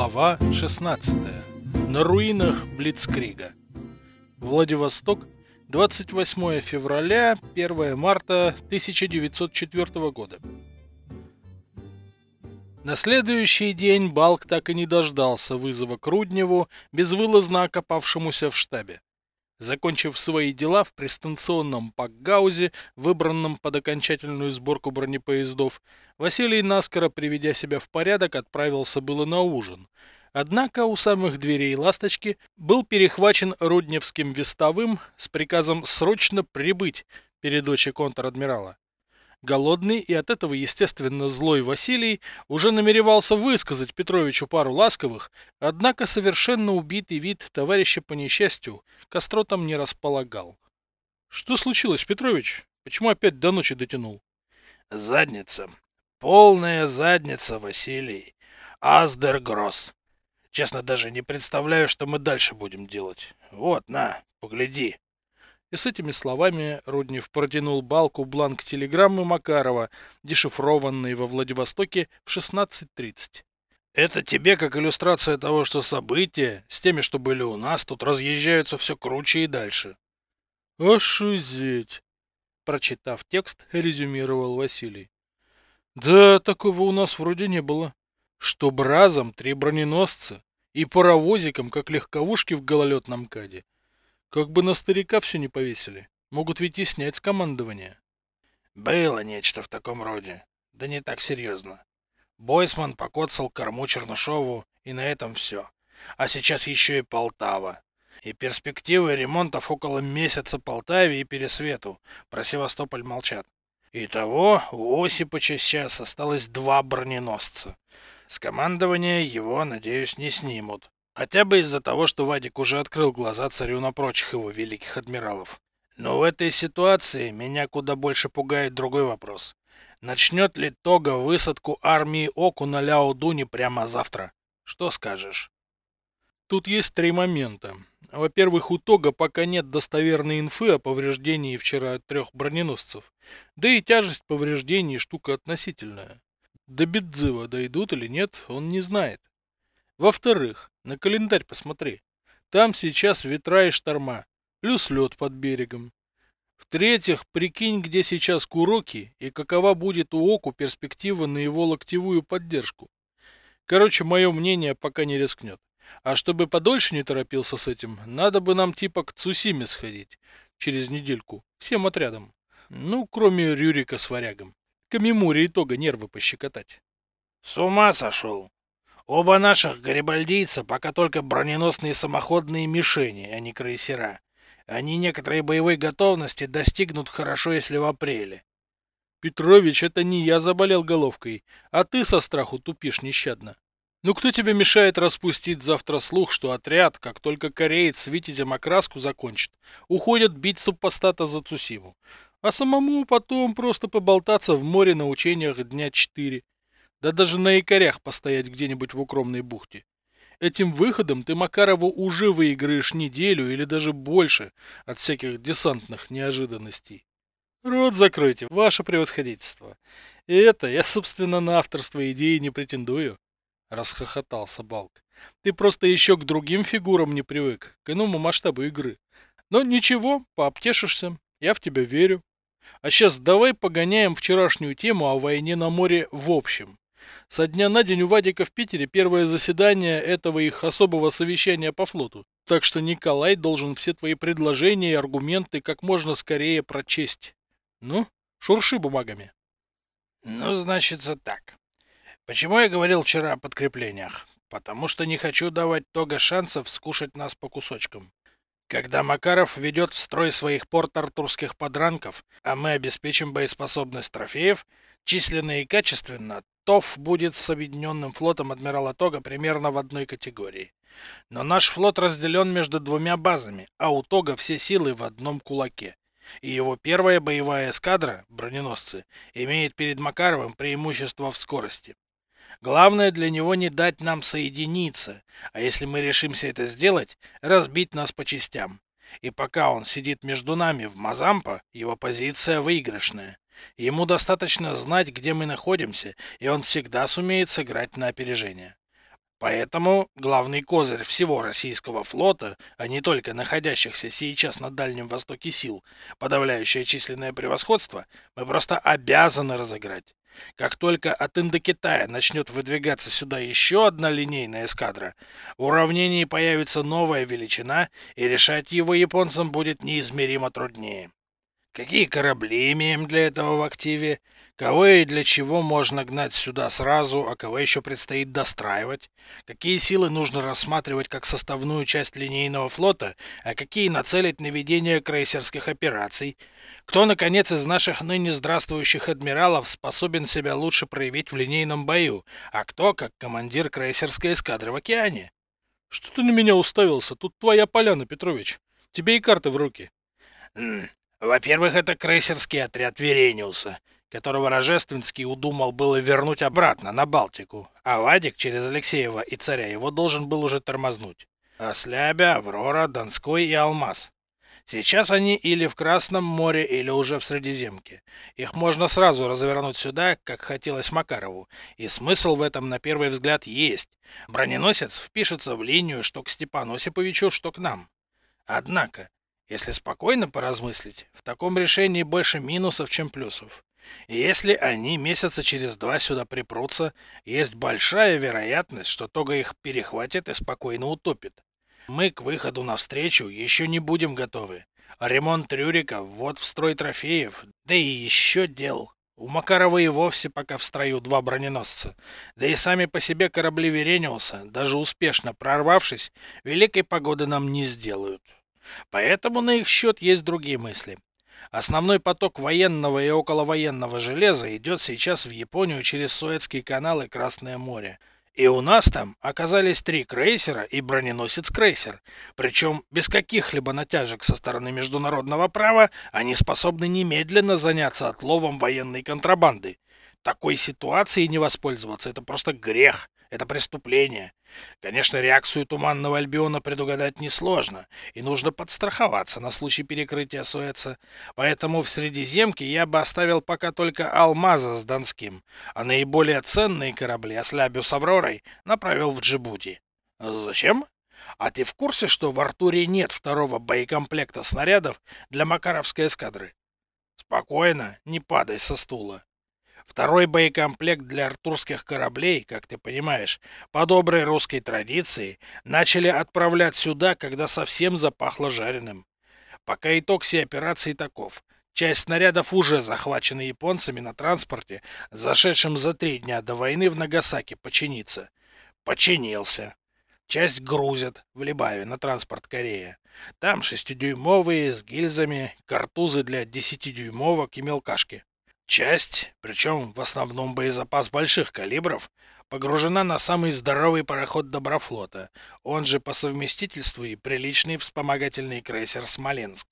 Глава 16. На руинах Блицкрига. Владивосток, 28 февраля, 1 марта 1904 года. На следующий день Балк так и не дождался вызова к Рудневу, безвылазно окопавшемуся в штабе. Закончив свои дела в пристанционном пакгаузе, выбранном под окончательную сборку бронепоездов, Василий, наскоро приведя себя в порядок, отправился было на ужин. Однако у самых дверей «Ласточки» был перехвачен Рудневским вестовым с приказом срочно прибыть перед очи контр-адмирала. Голодный и от этого, естественно, злой Василий уже намеревался высказать Петровичу пару ласковых, однако совершенно убитый вид товарища по несчастью костротом не располагал. — Что случилось, Петрович? Почему опять до ночи дотянул? — Задница. Полная задница, Василий. Аздергросс. Честно, даже не представляю, что мы дальше будем делать. Вот, на, погляди. И с этими словами Руднев протянул Балку бланк телеграммы Макарова, дешифрованный во Владивостоке в 16.30. Это тебе как иллюстрация того, что события, с теми, что были у нас, тут разъезжаются все круче и дальше. Ошизеть! Прочитав текст, резюмировал Василий. Да, такого у нас вроде не было. Чтоб разом три броненосца и паровозиком, как легковушки в гололедном каде. Как бы на старика все не повесили. Могут ведь и снять с командования. Было нечто в таком роде. Да не так серьезно. Бойсман покоцал корму Чернышову, и на этом все. А сейчас еще и Полтава. И перспективы ремонтов около месяца Полтаве и Пересвету. Про Севастополь молчат. Итого у Осипыча сейчас осталось два броненосца. С командования его, надеюсь, не снимут. Хотя бы из-за того, что Вадик уже открыл глаза царю на прочих его великих адмиралов. Но в этой ситуации меня куда больше пугает другой вопрос. Начнет ли Тога высадку армии Оку на Ляо-Дуне прямо завтра? Что скажешь? Тут есть три момента. Во-первых, у Тога пока нет достоверной инфы о повреждении вчера трех броненосцев. Да и тяжесть повреждений штука относительная. До Бедзыва дойдут или нет, он не знает. Во-вторых, на календарь посмотри. Там сейчас ветра и шторма, плюс лед под берегом. В-третьих, прикинь, где сейчас Куроки и какова будет у Оку перспектива на его локтевую поддержку. Короче, мое мнение пока не рискнет. А чтобы подольше не торопился с этим, надо бы нам типа к Цусиме сходить через недельку, всем отрядом. Ну, кроме Рюрика с варягом. Камимуре итога нервы пощекотать. С ума сошел. Оба наших гарибальдийца пока только броненосные самоходные мишени, а не крейсера. Они некоторой боевой готовности достигнут хорошо, если в апреле. Петрович, это не я заболел головкой, а ты со страху тупишь нещадно. Ну кто тебе мешает распустить завтра слух, что отряд, как только кореец с Витязем окраску закончит, уходит бить супостата за Цусиму, а самому потом просто поболтаться в море на учениях дня четыре. Да даже на якорях постоять где-нибудь в укромной бухте. Этим выходом ты Макарову уже выиграешь неделю или даже больше от всяких десантных неожиданностей. Рот закройте, ваше превосходительство. И это я, собственно, на авторство идеи не претендую. Расхохотался Балк. Ты просто еще к другим фигурам не привык, к иному масштабу игры. Но ничего, пообтешишься, я в тебя верю. А сейчас давай погоняем вчерашнюю тему о войне на море в общем. Со дня на день у Вадика в Питере первое заседание этого их особого совещания по флоту. Так что Николай должен все твои предложения и аргументы как можно скорее прочесть. Ну, шурши бумагами. Ну, значит, так. Почему я говорил вчера о подкреплениях? Потому что не хочу давать Тога шансов скушать нас по кусочкам. Когда Макаров ведет в строй своих порт-артурских подранков, а мы обеспечим боеспособность трофеев, численно и качественно, ТОВ будет с объединенным флотом адмирала Тога примерно в одной категории. Но наш флот разделен между двумя базами, а у Тога все силы в одном кулаке. И его первая боевая эскадра, броненосцы, имеет перед Макаровым преимущество в скорости. Главное для него не дать нам соединиться, а если мы решимся это сделать, разбить нас по частям. И пока он сидит между нами в Мазампа, его позиция выигрышная. Ему достаточно знать, где мы находимся, и он всегда сумеет сыграть на опережение. Поэтому главный козырь всего российского флота, а не только находящихся сейчас на Дальнем Востоке сил, подавляющее численное превосходство, мы просто обязаны разыграть. Как только от Индокитая начнет выдвигаться сюда еще одна линейная эскадра, в уравнении появится новая величина, и решать его японцам будет неизмеримо труднее. Какие корабли имеем для этого в активе? Кого и для чего можно гнать сюда сразу, а кого еще предстоит достраивать? Какие силы нужно рассматривать как составную часть линейного флота, а какие нацелить на ведение крейсерских операций? Кто, наконец, из наших ныне здравствующих адмиралов способен себя лучше проявить в линейном бою, а кто как командир крейсерской эскадры в океане? Что ты на меня уставился? Тут твоя поляна, Петрович. Тебе и карты в руки. Во-первых, это крейсерский отряд Верениуса, которого Рожественский удумал было вернуть обратно на Балтику, а Вадик через Алексеева и царя его должен был уже тормознуть. А Слябя, Аврора, Донской и Алмаз. Сейчас они или в Красном море, или уже в Средиземке. Их можно сразу развернуть сюда, как хотелось Макарову, и смысл в этом на первый взгляд есть. Броненосец впишется в линию что к Степану Осиповичу, что к нам. Однако, если спокойно поразмыслить, в таком решении больше минусов, чем плюсов. И если они месяца через два сюда припрутся, есть большая вероятность, что Тога их перехватит и спокойно утопит. Мы к выходу навстречу еще не будем готовы. Ремонт Рюрика, ввод в строй трофеев, да и еще дел. У Макарова и вовсе пока в строю два броненосца. Да и сами по себе корабли Верениуса, даже успешно прорвавшись, великой погоды нам не сделают. Поэтому на их счет есть другие мысли. Основной поток военного и околовоенного железа идет сейчас в Японию через Суэцкий канал и Красное море. И у нас там оказались три крейсера и броненосец-крейсер. Причем без каких-либо натяжек со стороны международного права они способны немедленно заняться отловом военной контрабанды. Такой ситуации не воспользоваться – это просто грех. Это преступление. Конечно, реакцию Туманного Альбиона предугадать несложно, и нужно подстраховаться на случай перекрытия Суэца. Поэтому в Средиземке я бы оставил пока только Алмаза с Донским, а наиболее ценные корабли, Ослябю с Авророй, направил в Джибути. Зачем? А ты в курсе, что в Артуре нет второго боекомплекта снарядов для Макаровской эскадры? Спокойно, не падай со стула. Второй боекомплект для артурских кораблей, как ты понимаешь, по доброй русской традиции, начали отправлять сюда, когда совсем запахло жареным. Пока итог всей операции таков. Часть снарядов уже захвачена японцами на транспорте, зашедшем за три дня до войны в Нагасаки починиться. Починился. Часть грузят в Либаве на транспорт Корея. Там шестидюймовые с гильзами, картузы для десятидюймовок и мелкашки. Часть, причем в основном боезапас больших калибров, погружена на самый здоровый пароход Доброфлота, он же по совместительству и приличный вспомогательный крейсер «Смоленск».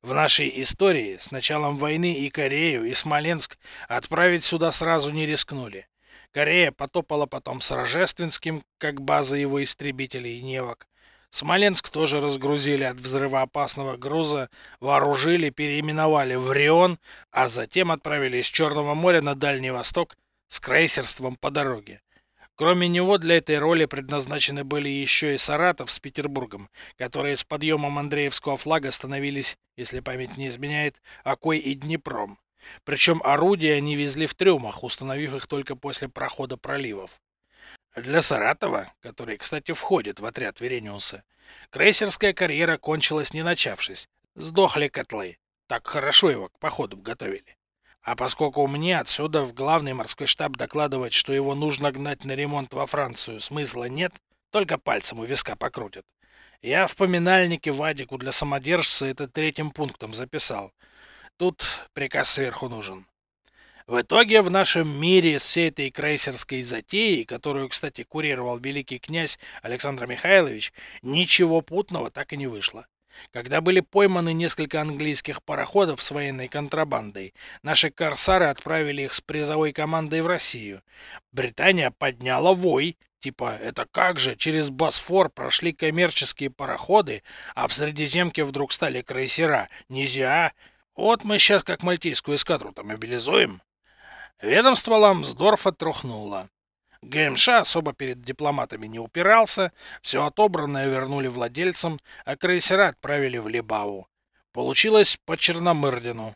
В нашей истории с началом войны и Корею, и Смоленск отправить сюда сразу не рискнули. Корея потопала потом с Рожественским, как база его истребителей и невок. Смоленск тоже разгрузили от взрывоопасного груза, вооружили, переименовали в Рион, а затем отправили из Черного моря на Дальний Восток с крейсерством по дороге. Кроме него для этой роли предназначены были еще и Саратов с Петербургом, которые с подъемом Андреевского флага становились, если память не изменяет, Окой и Днепром. Причем орудия они везли в трюмах, установив их только после прохода проливов. Для Саратова, который, кстати, входит в отряд Верениуса, крейсерская карьера кончилась не начавшись. Сдохли котлы. Так хорошо его к походу готовили. А поскольку мне отсюда в главный морской штаб докладывать, что его нужно гнать на ремонт во Францию, смысла нет, только пальцем у виска покрутят. Я в поминальнике Вадику для самодержца это третьим пунктом записал. Тут приказ сверху нужен. В итоге в нашем мире с всей этой крейсерской затеей, которую, кстати, курировал великий князь Александр Михайлович, ничего путного так и не вышло. Когда были пойманы несколько английских пароходов с военной контрабандой, наши корсары отправили их с призовой командой в Россию. Британия подняла вой, типа это как же, через Босфор прошли коммерческие пароходы, а в Средиземке вдруг стали крейсера. Нельзя. Вот мы сейчас как мальтийскую эскадру-то мобилизуем. Ведомство Ламсдорфа трухнуло. ГМШ особо перед дипломатами не упирался, все отобранное вернули владельцам, а крейсера отправили в Либаву. Получилось по Черномырдину.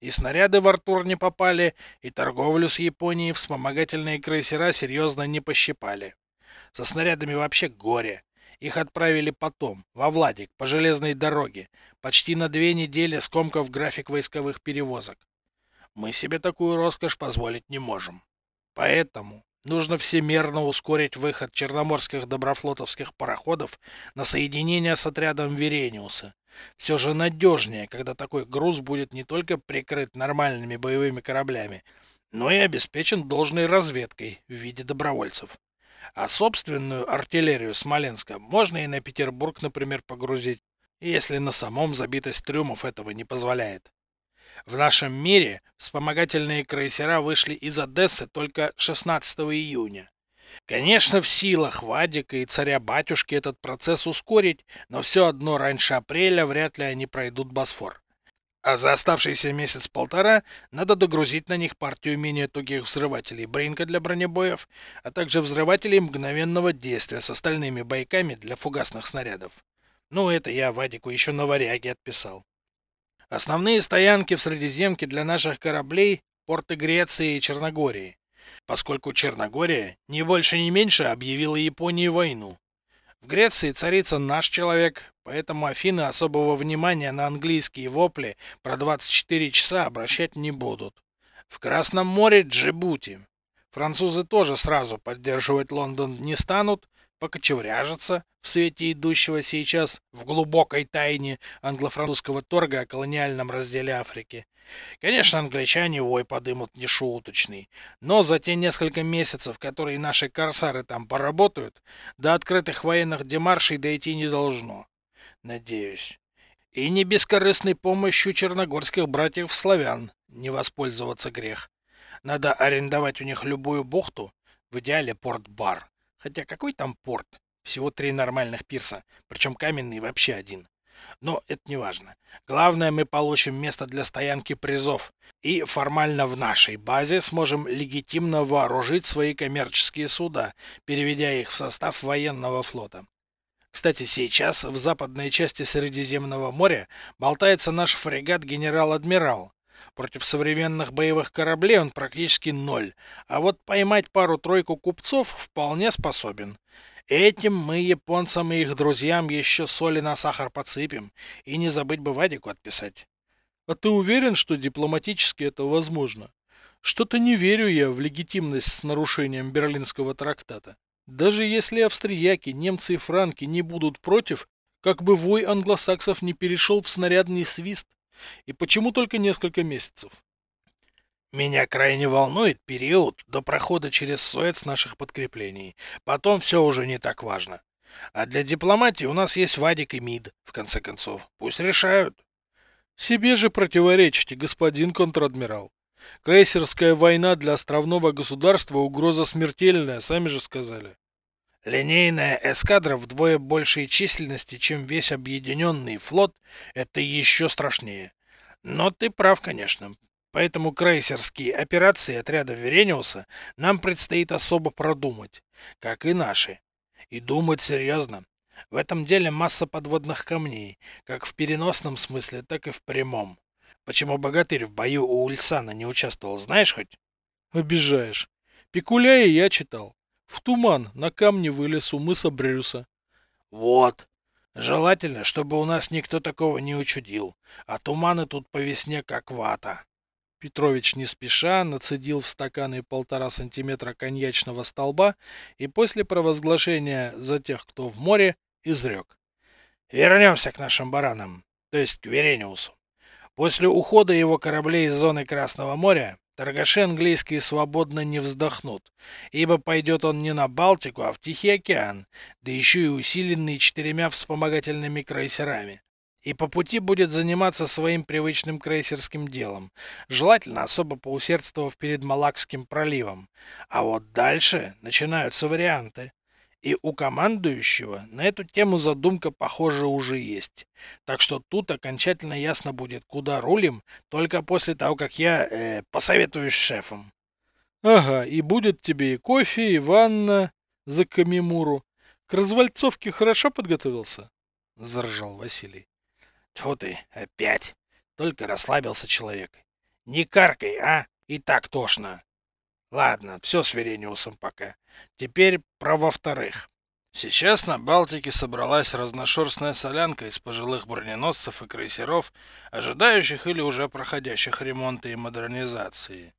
И снаряды в Артур не попали, и торговлю с Японией вспомогательные крейсера серьезно не пощипали. Со снарядами вообще горе. Их отправили потом, во Владик, по железной дороге, почти на две недели скомкав график войсковых перевозок. Мы себе такую роскошь позволить не можем. Поэтому нужно всемерно ускорить выход черноморских доброфлотовских пароходов на соединение с отрядом Верениуса. Все же надежнее, когда такой груз будет не только прикрыт нормальными боевыми кораблями, но и обеспечен должной разведкой в виде добровольцев. А собственную артиллерию Смоленска можно и на Петербург, например, погрузить, если на самом забитость трюмов этого не позволяет. В нашем мире вспомогательные крейсера вышли из Одессы только 16 июня. Конечно, в силах Вадика и царя-батюшки этот процесс ускорить, но все одно раньше апреля вряд ли они пройдут Босфор. А за оставшийся месяц-полтора надо догрузить на них партию менее тугих взрывателей Бринка для бронебоев, а также взрывателей мгновенного действия с остальными бойками для фугасных снарядов. Ну, это я Вадику еще на варяге отписал. Основные стоянки в Средиземке для наших кораблей – порты Греции и Черногории, поскольку Черногория не больше не меньше объявила Японии войну. В Греции царится наш человек, поэтому Афины особого внимания на английские вопли про 24 часа обращать не будут. В Красном море Джибути. Французы тоже сразу поддерживать Лондон не станут, покочевряжется в свете идущего сейчас в глубокой тайне англо-французского торга о колониальном разделе Африки. Конечно, англичане вой подымут нешуточный, но за те несколько месяцев, которые наши корсары там поработают, до открытых военных демаршей дойти не должно. Надеюсь. И не бескорыстной помощью черногорских братьев-славян не воспользоваться грех. Надо арендовать у них любую бухту, в идеале порт-бар. Хотя какой там порт? Всего три нормальных пирса, причем каменный вообще один. Но это не важно. Главное, мы получим место для стоянки призов. И формально в нашей базе сможем легитимно вооружить свои коммерческие суда, переведя их в состав военного флота. Кстати, сейчас в западной части Средиземного моря болтается наш фрегат «Генерал-Адмирал». Против современных боевых кораблей он практически ноль, а вот поймать пару-тройку купцов вполне способен. Этим мы японцам и их друзьям еще соли на сахар подсыпем. И не забыть бы Вадику отписать. А ты уверен, что дипломатически это возможно? Что-то не верю я в легитимность с нарушением Берлинского трактата. Даже если австрияки, немцы и франки не будут против, как бы вой англосаксов не перешел в снарядный свист. И почему только несколько месяцев? Меня крайне волнует период до прохода через Суэц наших подкреплений. Потом все уже не так важно. А для дипломатии у нас есть Вадик и МИД, в конце концов. Пусть решают. Себе же противоречите, господин контр-адмирал. Крейсерская война для островного государства угроза смертельная, сами же сказали. Линейная эскадра вдвое большей численности, чем весь объединенный флот, это еще страшнее. Но ты прав, конечно. Поэтому крейсерские операции отряда Верениуса нам предстоит особо продумать, как и наши. И думать серьезно. В этом деле масса подводных камней, как в переносном смысле, так и в прямом. Почему богатырь в бою у Ульсана не участвовал, знаешь хоть? Обижаешь. Пикуля и я читал. В туман на камне вылез у мыса Брюса. Вот. Желательно, чтобы у нас никто такого не учудил. А туманы тут по весне как вата. Петрович не спеша нацедил в стаканы полтора сантиметра коньячного столба и после провозглашения «за тех, кто в море» изрек. Вернемся к нашим баранам, то есть к Верениусу. После ухода его кораблей из зоны Красного моря торгаши английские свободно не вздохнут, ибо пойдет он не на Балтику, а в Тихий океан, да еще и усиленный четырьмя вспомогательными крейсерами и по пути будет заниматься своим привычным крейсерским делом, желательно особо поусердствовав перед Малакским проливом. А вот дальше начинаются варианты. И у командующего на эту тему задумка, похоже, уже есть. Так что тут окончательно ясно будет, куда рулим, только после того, как я э, посоветуюсь с шефом. Ага, и будет тебе и кофе, и ванна за Камимуру. К развальцовке хорошо подготовился? Заржал Василий. Тьфу ты, опять. Только расслабился человек. Не каркай, а? И так тошно. Ладно, все с Верениусом пока. Теперь про во-вторых. Сейчас на Балтике собралась разношерстная солянка из пожилых броненосцев и крейсеров, ожидающих или уже проходящих ремонты и модернизации.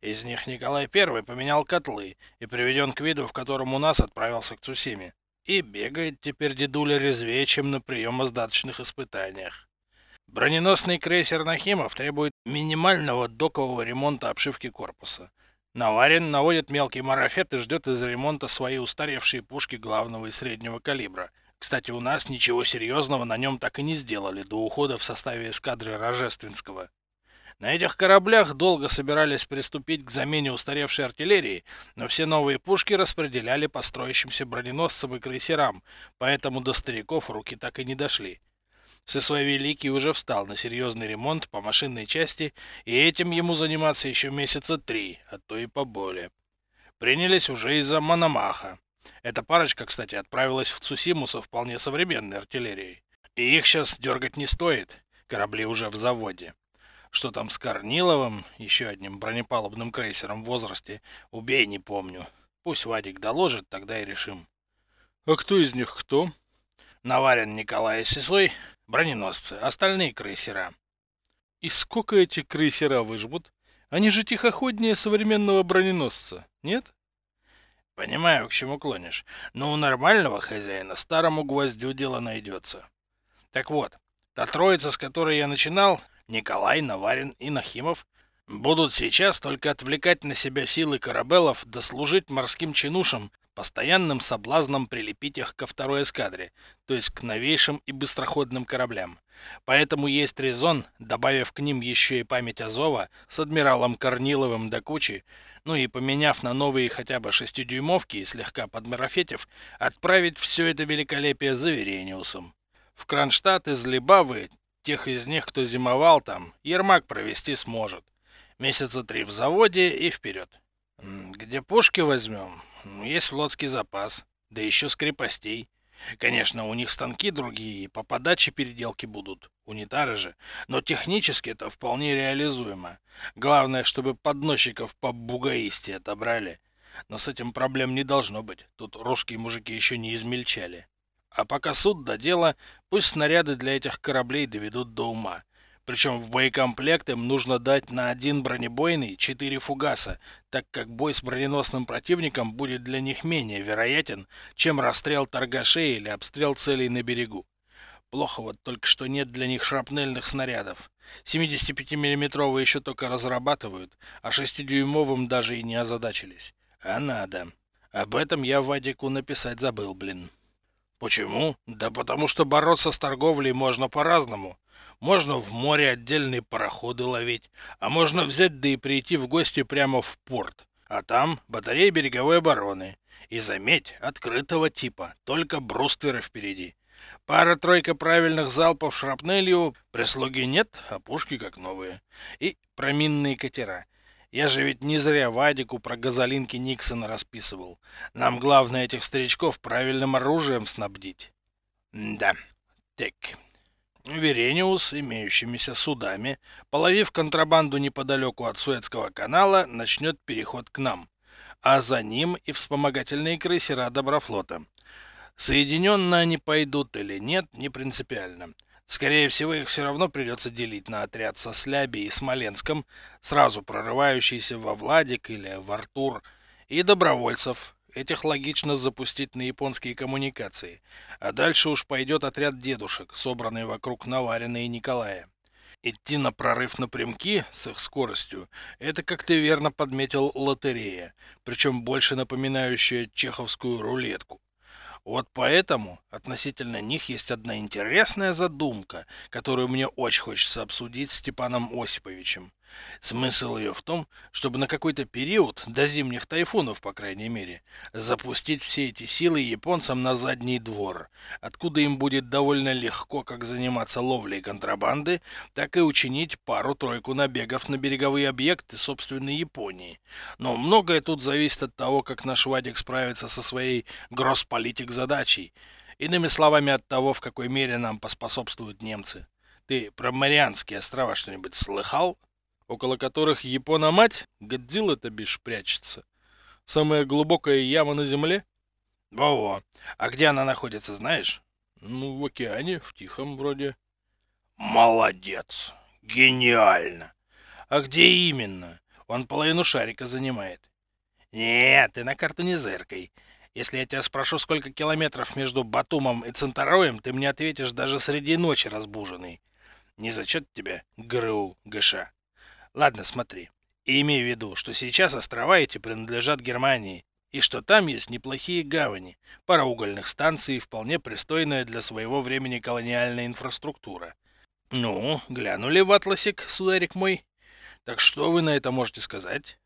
Из них Николай I поменял котлы и приведен к виду, в котором у нас отправился к Цусиме. И бегает теперь дедуля резвее, чем на приемо-сдаточных испытаниях. Броненосный крейсер Нахимов требует минимального докового ремонта обшивки корпуса. Наварин наводит мелкий марафет и ждет из ремонта свои устаревшие пушки главного и среднего калибра. Кстати, у нас ничего серьезного на нем так и не сделали до ухода в составе эскадры Рожественского. На этих кораблях долго собирались приступить к замене устаревшей артиллерии, но все новые пушки распределяли по строящимся броненосцам и крейсерам, поэтому до стариков руки так и не дошли. Сысой Великий уже встал на серьезный ремонт по машинной части, и этим ему заниматься еще месяца три, а то и поболее. Принялись уже из-за Мономаха. Эта парочка, кстати, отправилась в Цусиму со вполне современной артиллерией. И их сейчас дергать не стоит, корабли уже в заводе. Что там с Корниловым, еще одним бронепалубным крейсером в возрасте, убей, не помню. Пусть Вадик доложит, тогда и решим. А кто из них кто? Наварин Николай Сисой, броненосцы, остальные крейсера. И сколько эти крейсера выжмут? Они же тихоходнее современного броненосца, нет? Понимаю, к чему клонишь. Но у нормального хозяина старому гвоздю дело найдется. Так вот, та троица, с которой я начинал, Николай, Наварин и Нахимов, будут сейчас только отвлекать на себя силы корабелов да морским чинушам, постоянным соблазном прилепить их ко второй эскадре, то есть к новейшим и быстроходным кораблям. Поэтому есть резон, добавив к ним еще и память Азова с адмиралом Корниловым до кучи, ну и поменяв на новые хотя бы шестидюймовки и слегка подмарафетив, отправить все это великолепие за Верениусом. В Кронштадт из Либавы, тех из них, кто зимовал там, Ермак провести сможет. Месяца три в заводе и вперед. Где пушки возьмем? Есть флотский запас, да еще с крепостей. Конечно, у них станки другие, по подаче переделки будут, унитары же, но технически это вполне реализуемо. Главное, чтобы подносчиков по бугаисте отобрали. Но с этим проблем не должно быть, тут русские мужики еще не измельчали. А пока суд до дела, пусть снаряды для этих кораблей доведут до ума. Причем в боекомплект им нужно дать на один бронебойный четыре фугаса, так как бой с броненосным противником будет для них менее вероятен, чем расстрел торгашей или обстрел целей на берегу. Плохо вот только что нет для них шрапнельных снарядов. 75 миллиметровые еще только разрабатывают, а 6-дюймовым даже и не озадачились. А надо. Об этом я Вадику написать забыл, блин. Почему? Да потому что бороться с торговлей можно по-разному. Можно в море отдельные пароходы ловить, а можно взять да и прийти в гости прямо в порт. А там батарея береговой обороны. И заметь, открытого типа, только брустверы впереди. Пара-тройка правильных залпов шрапнелью, прислуги нет, а пушки как новые. И проминные катера. Я же ведь не зря Вадику про газолинки Никсона расписывал. Нам главное этих старичков правильным оружием снабдить. да. Так, Верениус, имеющимися судами, половив контрабанду неподалеку от Суэцкого канала, начнет переход к нам, а за ним и вспомогательные крейсера Доброфлота. Соединенно они пойдут или нет, не принципиально. Скорее всего, их все равно придется делить на отряд со Сляби и Смоленском, сразу прорывающийся во Владик или в Артур, и добровольцев, Этих логично запустить на японские коммуникации. А дальше уж пойдет отряд дедушек, собранный вокруг Наварина и Николая. Идти на прорыв напрямки с их скоростью – это, как ты верно подметил, лотерея, причем больше напоминающая чеховскую рулетку. Вот поэтому относительно них есть одна интересная задумка, которую мне очень хочется обсудить с Степаном Осиповичем. Смысл ее в том, чтобы на какой-то период, до зимних тайфунов, по крайней мере, запустить все эти силы японцам на задний двор, откуда им будет довольно легко как заниматься ловлей контрабанды, так и учинить пару-тройку набегов на береговые объекты собственной Японии. Но многое тут зависит от того, как наш Вадик справится со своей гроссполитик-задачей, иными словами, от того, в какой мере нам поспособствуют немцы. Ты про Марианские острова что-нибудь слыхал? Около которых Япона-мать, Годзилла-то бишь, прячется. Самая глубокая яма на земле? Во-во. А где она находится, знаешь? Ну, в океане, в Тихом вроде. Молодец. Гениально. А где именно? Он половину шарика занимает. Нет, ты на карту не зыркай. Если я тебя спрошу, сколько километров между Батумом и Центароем, ты мне ответишь даже среди ночи разбуженный. Не зачет тебе ГРУ ГШ. Ладно, смотри. И имей в виду, что сейчас острова эти принадлежат Германии, и что там есть неплохие гавани, пара угольных станций и вполне пристойная для своего времени колониальная инфраструктура. Ну, глянули в атласик, сударик мой? Так что вы на это можете сказать?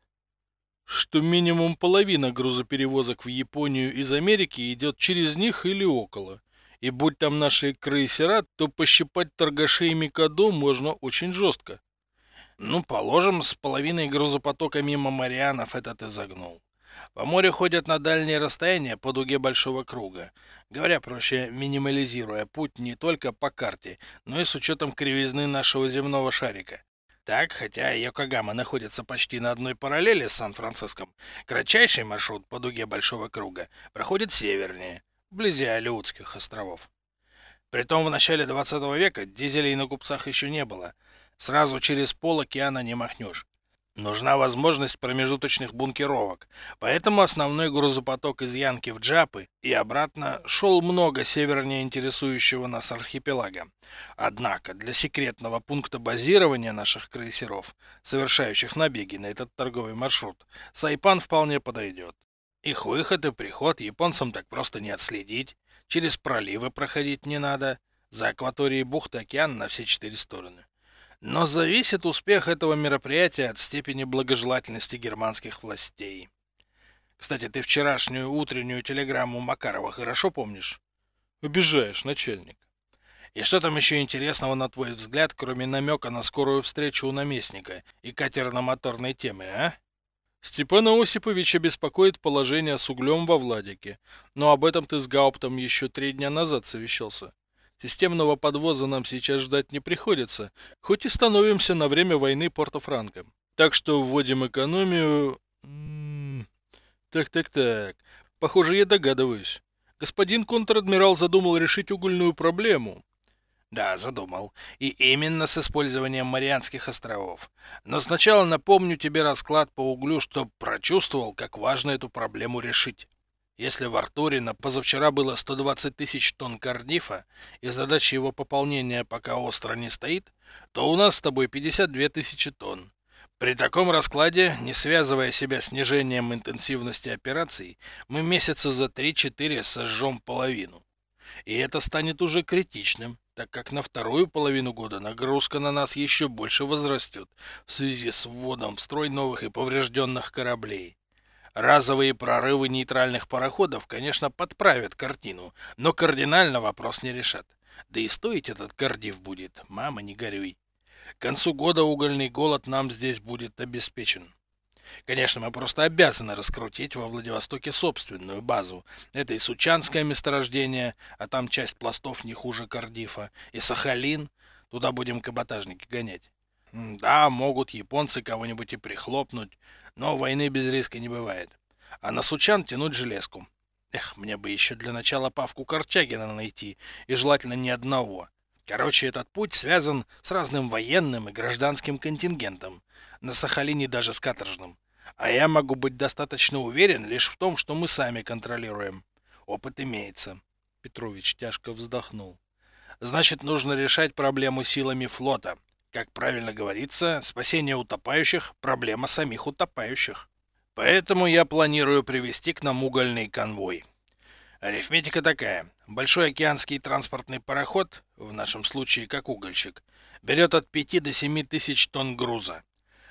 Что минимум половина грузоперевозок в Японию из Америки идет через них или около. И будь там наши крейсера, то пощипать торгашей Микадо можно очень жестко. Ну, положим, с половиной грузопотока мимо Марианов это ты загнул. По морю ходят на дальние расстояния по дуге большого круга. Говоря проще, минимализируя путь не только по карте, но и с учетом кривизны нашего земного шарика. Так, хотя Йокогама находится почти на одной параллели с Сан-Франциском, кратчайший маршрут по дуге большого круга проходит севернее, вблизи Алиутских островов. Притом в начале 20 века дизелей на купцах еще не было – Сразу через пол океана не махнешь. Нужна возможность промежуточных бункеровок, поэтому основной грузопоток из Янки в Джапы и обратно шел много севернее интересующего нас архипелага. Однако для секретного пункта базирования наших крейсеров, совершающих набеги на этот торговый маршрут, Сайпан вполне подойдет. Их выход и приход японцам так просто не отследить, через проливы проходить не надо, за акваторией бухты океан на все четыре стороны. Но зависит успех этого мероприятия от степени благожелательности германских властей. Кстати, ты вчерашнюю утреннюю телеграмму Макарова хорошо помнишь? Обижаешь, начальник. И что там еще интересного, на твой взгляд, кроме намека на скорую встречу у наместника и катерно-моторной темы, а? Степана Осиповича беспокоит положение с углем во Владике, но об этом ты с Гауптом еще три дня назад совещался. Системного подвоза нам сейчас ждать не приходится, хоть и становимся на время войны Порто-Франко. Так что вводим экономию... Так-так-так, похоже, я догадываюсь. Господин контр-адмирал задумал решить угольную проблему. Да, задумал. И именно с использованием Марианских островов. Но сначала напомню тебе расклад по углю, чтоб прочувствовал, как важно эту проблему решить. Если в Артуре на позавчера было 120 тысяч тонн кардифа, и задача его пополнения пока остро не стоит, то у нас с тобой 52 тысячи тонн. При таком раскладе, не связывая себя снижением интенсивности операций, мы месяца за 3-4 сожжем половину. И это станет уже критичным, так как на вторую половину года нагрузка на нас еще больше возрастет в связи с вводом в строй новых и поврежденных кораблей. Разовые прорывы нейтральных пароходов, конечно, подправят картину, но кардинально вопрос не решат. Да и стоить этот кардив будет, мама, не горюй. К концу года угольный голод нам здесь будет обеспечен. Конечно, мы просто обязаны раскрутить во Владивостоке собственную базу. Это и Сучанское месторождение, а там часть пластов не хуже Кардифа, и Сахалин. Туда будем каботажники гонять. Да, могут японцы кого-нибудь и прихлопнуть, но войны без риска не бывает. А на Сучан тянуть железку. Эх, мне бы еще для начала Павку Корчагина найти, и желательно не одного. Короче, этот путь связан с разным военным и гражданским контингентом, на Сахалине даже с каторжным. А я могу быть достаточно уверен лишь в том, что мы сами контролируем. Опыт имеется. Петрович тяжко вздохнул. Значит, нужно решать проблему силами флота, как правильно говорится, спасение утопающих – проблема самих утопающих. Поэтому я планирую привести к нам угольный конвой. Арифметика такая. Большой океанский транспортный пароход, в нашем случае как угольщик, берет от 5 до 7 тысяч тонн груза.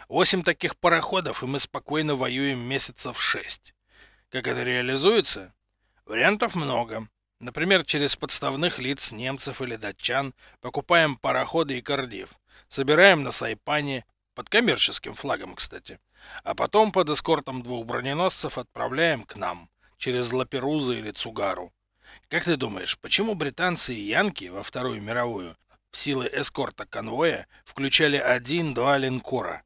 Восемь таких пароходов, и мы спокойно воюем месяцев шесть. Как это реализуется? Вариантов много. Например, через подставных лиц немцев или датчан покупаем пароходы и кардив, собираем на Сайпане, под коммерческим флагом, кстати, а потом под эскортом двух броненосцев отправляем к нам, через Лаперузу или Цугару. Как ты думаешь, почему британцы и янки во Вторую мировую в силы эскорта конвоя включали один-два линкора,